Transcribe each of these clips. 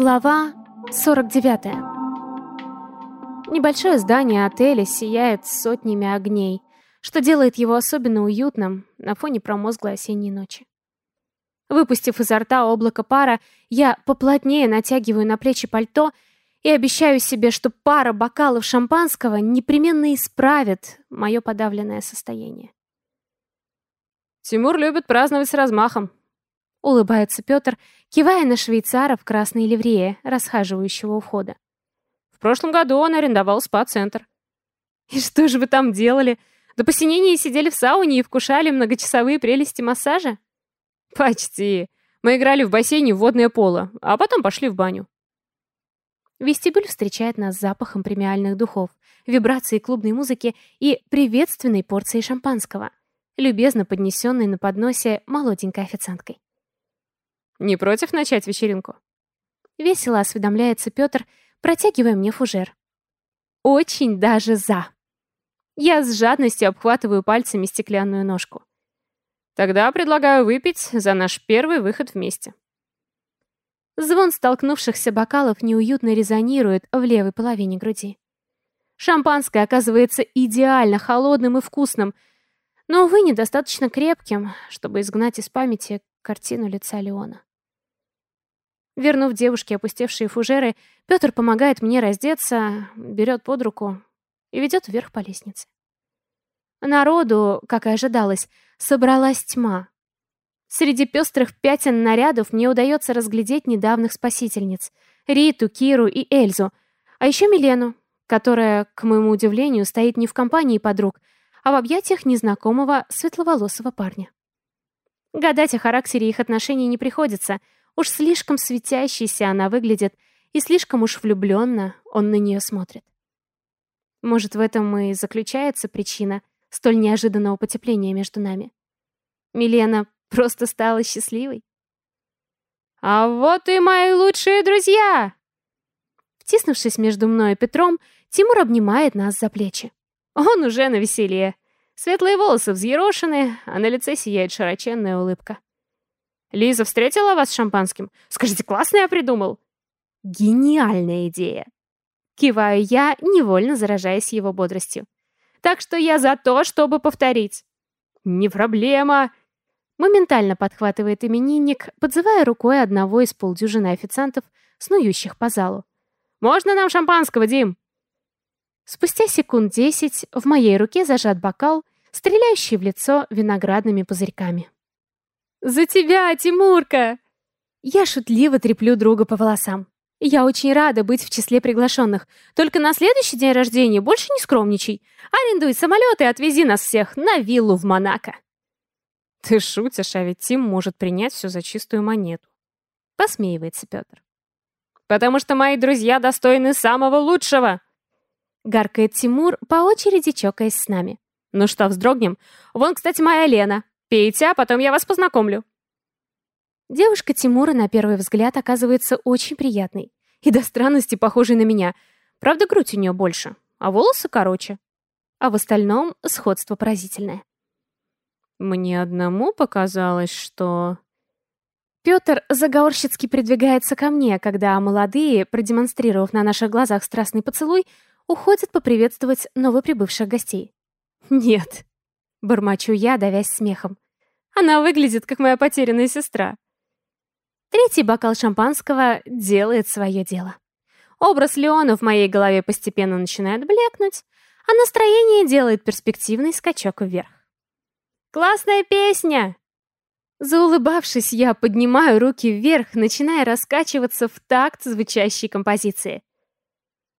Глава 49. Небольшое здание отеля сияет сотнями огней, что делает его особенно уютным на фоне промозглой осенней ночи. Выпустив изо рта облако пара, я поплотнее натягиваю на плечи пальто и обещаю себе, что пара бокалов шампанского непременно исправит мое подавленное состояние. «Тимур любит праздновать с размахом», — улыбается Петр, кивая на швейцара в красной ливрее, расхаживающего у входа. «В прошлом году он арендовал спа-центр». «И что же вы там делали? До посинения сидели в сауне и вкушали многочасовые прелести массажа?» «Почти. Мы играли в бассейне в водное поло, а потом пошли в баню». Вестибюль встречает нас запахом премиальных духов, вибрацией клубной музыки и приветственной порцией шампанского, любезно поднесенной на подносе молоденькой официанткой. Не против начать вечеринку? Весело осведомляется Петр, протягивая мне фужер. Очень даже за. Я с жадностью обхватываю пальцами стеклянную ножку. Тогда предлагаю выпить за наш первый выход вместе. Звон столкнувшихся бокалов неуютно резонирует в левой половине груди. Шампанское оказывается идеально холодным и вкусным, но, увы, недостаточно крепким, чтобы изгнать из памяти картину лица Леона. Вернув девушке опустевшие фужеры, Петр помогает мне раздеться, берет под руку и ведет вверх по лестнице. Народу, как и ожидалось, собралась тьма. Среди пестрых пятен нарядов мне удается разглядеть недавних спасительниц — Риту, Киру и Эльзу, а еще Милену, которая, к моему удивлению, стоит не в компании подруг, а в объятиях незнакомого светловолосого парня. Гадать о характере их отношений не приходится — Уж слишком светящейся она выглядит, и слишком уж влюбленно он на нее смотрит. Может, в этом и заключается причина столь неожиданного потепления между нами. Милена просто стала счастливой. «А вот и мои лучшие друзья!» Втиснувшись между мной и Петром, Тимур обнимает нас за плечи. Он уже на веселье. Светлые волосы взъерошены, а на лице сияет широченная улыбка. Лиза встретила вас с шампанским? Скажите, классно я придумал. Гениальная идея. Киваю я, невольно заражаясь его бодростью. Так что я за то, чтобы повторить. Не проблема. Моментально подхватывает именинник, подзывая рукой одного из полдюжины официантов, снующих по залу. «Можно нам шампанского, Дим?» Спустя секунд десять в моей руке зажат бокал, стреляющий в лицо виноградными пузырьками. «За тебя, Тимурка!» Я шутливо треплю друга по волосам. Я очень рада быть в числе приглашенных. Только на следующий день рождения больше не скромничай. Арендуй самолет и отвези нас всех на виллу в Монако. Ты шутишь, а ведь Тим может принять все за чистую монету. Посмеивается Петр. Потому что мои друзья достойны самого лучшего. Гаркает Тимур, по очереди чокаясь с нами. Ну что, вздрогнем? Вон, кстати, моя Лена. Пейте, а потом я вас познакомлю». Девушка Тимура на первый взгляд оказывается очень приятной. И до странности похожей на меня. Правда, грудь у нее больше, а волосы короче. А в остальном сходство поразительное. Мне одному показалось, что... Петр заговорщицки придвигается ко мне, когда молодые, продемонстрировав на наших глазах страстный поцелуй, уходят поприветствовать новоприбывших гостей. Нет, Бормочу я, давясь смехом. Она выглядит, как моя потерянная сестра. Третий бокал шампанского делает свое дело. Образ Леона в моей голове постепенно начинает блекнуть, а настроение делает перспективный скачок вверх. «Классная песня!» Заулыбавшись, я поднимаю руки вверх, начиная раскачиваться в такт звучащей композиции.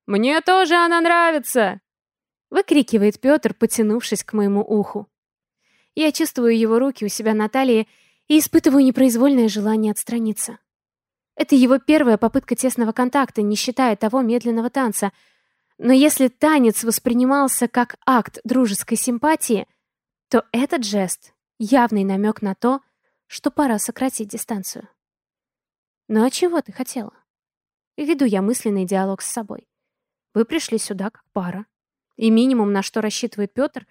«Мне тоже она нравится!» Выкрикивает Петр, потянувшись к моему уху. Я чувствую его руки у себя на талии и испытываю непроизвольное желание отстраниться. Это его первая попытка тесного контакта, не считая того медленного танца. Но если танец воспринимался как акт дружеской симпатии, то этот жест — явный намек на то, что пора сократить дистанцию. «Ну а чего ты хотела?» Веду я мысленный диалог с собой. Вы пришли сюда как пара. И минимум, на что рассчитывает Петр,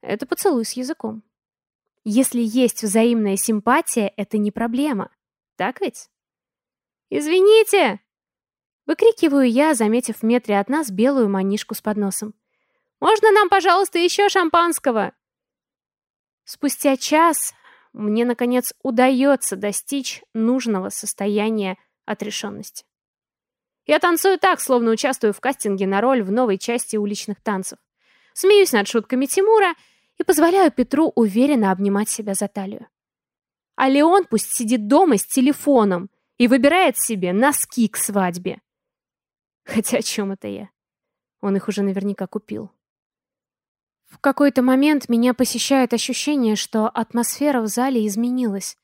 это поцелуй с языком. Если есть взаимная симпатия, это не проблема. Так ведь? «Извините!» Выкрикиваю я, заметив в метре от нас белую манишку с подносом. «Можно нам, пожалуйста, еще шампанского?» Спустя час мне, наконец, удается достичь нужного состояния отрешенности. Я танцую так, словно участвую в кастинге на роль в новой части уличных танцев. Смеюсь над шутками Тимура и позволяю Петру уверенно обнимать себя за талию. А Леон пусть сидит дома с телефоном и выбирает себе носки к свадьбе. Хотя о чем это я? Он их уже наверняка купил. В какой-то момент меня посещает ощущение, что атмосфера в зале изменилась.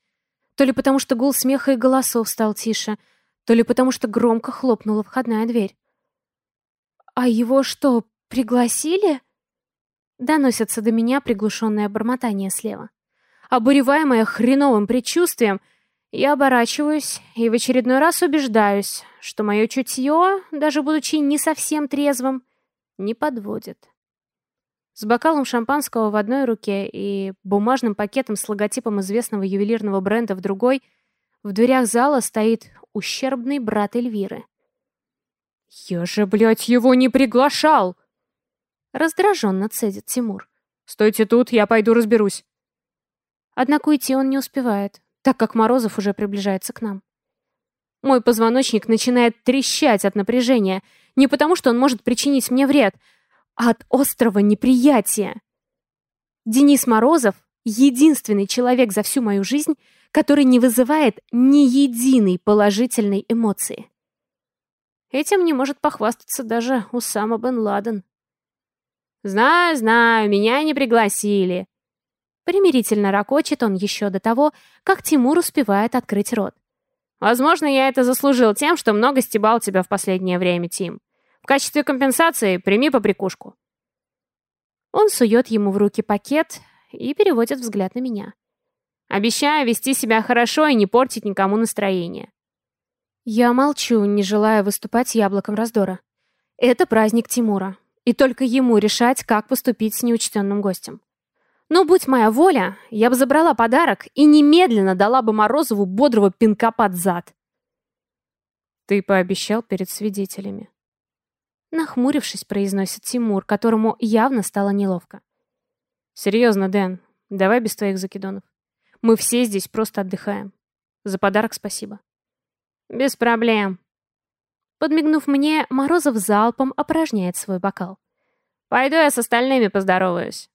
То ли потому, что гул смеха и голосов стал тише, то ли потому, что громко хлопнула входная дверь. «А его что, пригласили?» Доносится до меня приглушенное бормотание слева. Обуреваемая хреновым предчувствием, я оборачиваюсь и в очередной раз убеждаюсь, что мое чутье, даже будучи не совсем трезвым, не подводит. С бокалом шампанского в одной руке и бумажным пакетом с логотипом известного ювелирного бренда в другой, в дверях зала стоит ущербный брат Эльвиры. «Я же, блядь, его не приглашал!» Раздраженно цедит Тимур. «Стойте тут, я пойду разберусь». Однако уйти он не успевает, так как Морозов уже приближается к нам. Мой позвоночник начинает трещать от напряжения, не потому что он может причинить мне вред, а от острого неприятия. Денис Морозов — единственный человек за всю мою жизнь, который не вызывает ни единой положительной эмоции. Этим не может похвастаться даже Усама бен Ладен. «Знаю, знаю, меня не пригласили». Примирительно ракочет он еще до того, как Тимур успевает открыть рот. «Возможно, я это заслужил тем, что много стебал тебя в последнее время, Тим. В качестве компенсации прими поприкушку». Он сует ему в руки пакет и переводит взгляд на меня. «Обещаю вести себя хорошо и не портить никому настроение». Я молчу, не желая выступать яблоком раздора. Это праздник Тимура и только ему решать, как поступить с неучтенным гостем. Но будь моя воля, я бы забрала подарок и немедленно дала бы Морозову бодрого пинка под зад. Ты пообещал перед свидетелями. Нахмурившись, произносит Тимур, которому явно стало неловко. Серьезно, Дэн, давай без твоих закидонов. Мы все здесь просто отдыхаем. За подарок спасибо. Без проблем, Подмигнув мне, Морозов залпом опорожняет свой бокал. «Пойду я с остальными поздороваюсь».